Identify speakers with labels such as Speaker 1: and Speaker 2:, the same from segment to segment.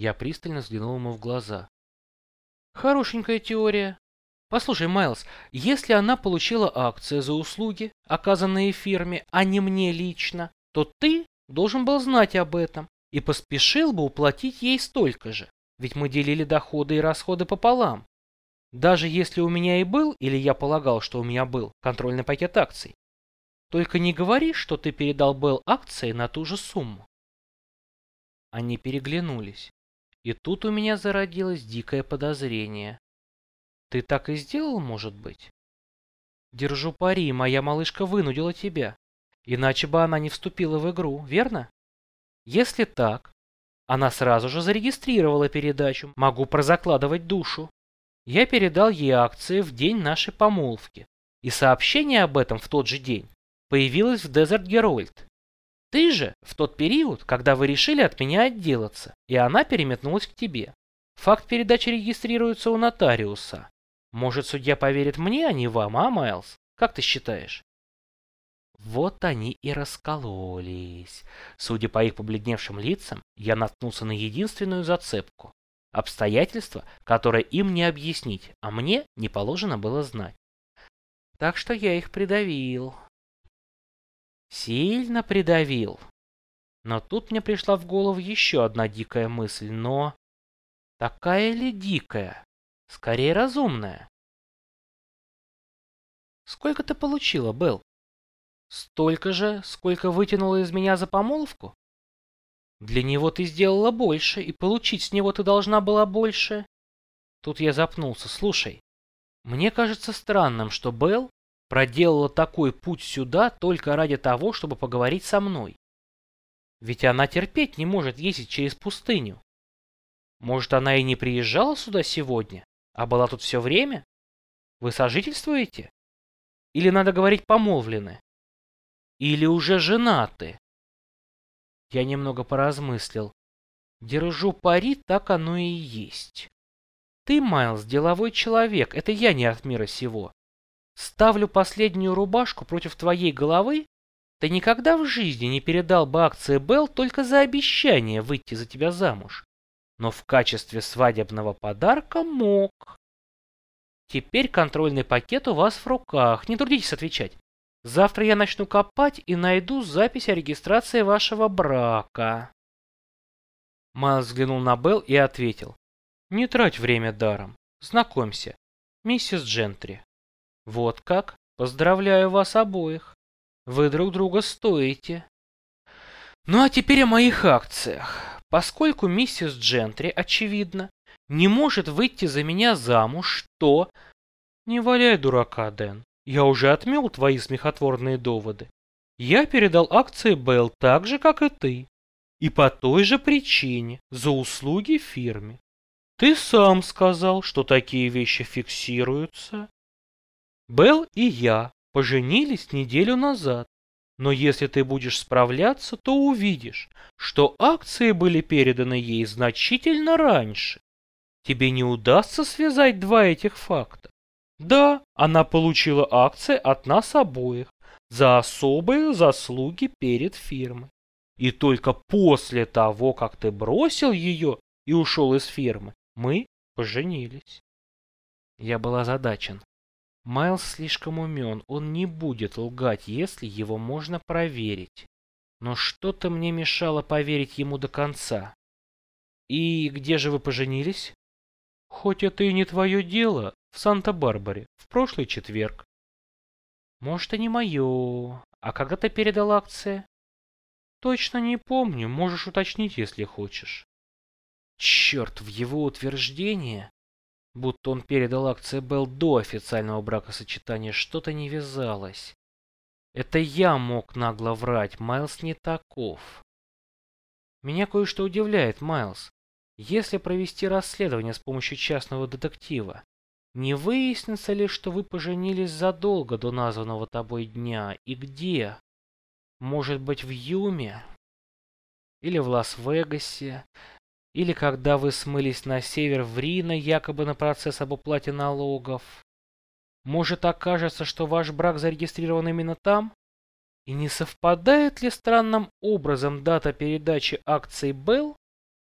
Speaker 1: Я пристально взглянул ему в глаза. Хорошенькая теория. Послушай, Майлз, если она получила акции за услуги, оказанные фирме, а не мне лично, то ты должен был знать об этом и поспешил бы уплатить ей столько же, ведь мы делили доходы и расходы пополам. Даже если у меня и был, или я полагал, что у меня был, контрольный пакет акций. Только не говори, что ты передал Белл акции на ту же сумму. Они переглянулись. И тут у меня зародилось дикое подозрение. Ты так и сделал, может быть? Держу пари, моя малышка вынудила тебя. Иначе бы она не вступила в игру, верно? Если так, она сразу же зарегистрировала передачу. Могу прозакладывать душу. Я передал ей акции в день нашей помолвки. И сообщение об этом в тот же день появилось в Desert Herald. Ты же в тот период, когда вы решили от меня отделаться, и она переметнулась к тебе. Факт передачи регистрируется у нотариуса. Может, судья поверит мне, а не вам, а, Майлз? Как ты считаешь? Вот они и раскололись. Судя по их побледневшим лицам, я наткнулся на единственную зацепку. Обстоятельства, которые им не объяснить, а мне не положено было знать. Так что я их придавил. Сильно придавил. Но тут мне пришла в голову еще одна дикая мысль, но... Такая ли дикая? Скорее разумная. Сколько ты получила, Белл? Столько же, сколько вытянула из меня за помолвку? Для него ты сделала больше, и получить с него ты должна была больше. Тут я запнулся. Слушай, мне кажется странным, что Белл проделала такой путь сюда только ради того, чтобы поговорить со мной. Ведь она терпеть не может ездить через пустыню. Может, она и не приезжала сюда сегодня, а была тут все время? Вы сожительствуете? Или надо говорить помолвлены? Или уже женаты? Я немного поразмыслил. Держу пари, так оно и есть. Ты, Майлз, деловой человек, это я не от мира сего. Ставлю последнюю рубашку против твоей головы. Ты никогда в жизни не передал бы акции Белл только за обещание выйти за тебя замуж. Но в качестве свадебного подарка мог. Теперь контрольный пакет у вас в руках. Не трудитесь отвечать. Завтра я начну копать и найду запись о регистрации вашего брака. Майлз взглянул на Белл и ответил. Не трать время даром. Знакомься. Миссис Джентри. Вот как? Поздравляю вас обоих. Вы друг друга стоите. Ну а теперь о моих акциях. Поскольку миссис Джентри, очевидно, не может выйти за меня замуж, то... Не валяй дурака, Дэн. Я уже отмел твои смехотворные доводы. Я передал акции Белл так же, как и ты. И по той же причине, за услуги фирме. Ты сам сказал, что такие вещи фиксируются Белл и я поженились неделю назад, но если ты будешь справляться, то увидишь, что акции были переданы ей значительно раньше. Тебе не удастся связать два этих факта. Да, она получила акции от нас обоих за особые заслуги перед фирмой. И только после того, как ты бросил ее и ушел из фирмы, мы поженились. Я был озадачен. Майлз слишком умен, он не будет лгать, если его можно проверить. Но что-то мне мешало поверить ему до конца. И где же вы поженились? Хоть это и не твое дело, в Санта-Барбаре, в прошлый четверг. Может, и не мое. А когда ты передал акции? Точно не помню, можешь уточнить, если хочешь. Черт, в его утверждение будто он передал акции Белл до официального бракосочетания, что-то не вязалось. Это я мог нагло врать, Майлз не таков. Меня кое-что удивляет, Майлз. Если провести расследование с помощью частного детектива, не выяснится ли, что вы поженились задолго до названного тобой дня и где? Может быть, в Юме? Или в Лас-Вегасе? Или когда вы смылись на север в Рино, якобы на процесс об уплате налогов. Может окажется, что ваш брак зарегистрирован именно там? И не совпадает ли странным образом дата передачи акций Белл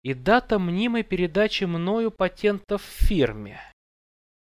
Speaker 1: и дата мнимой передачи мною патентов фирме.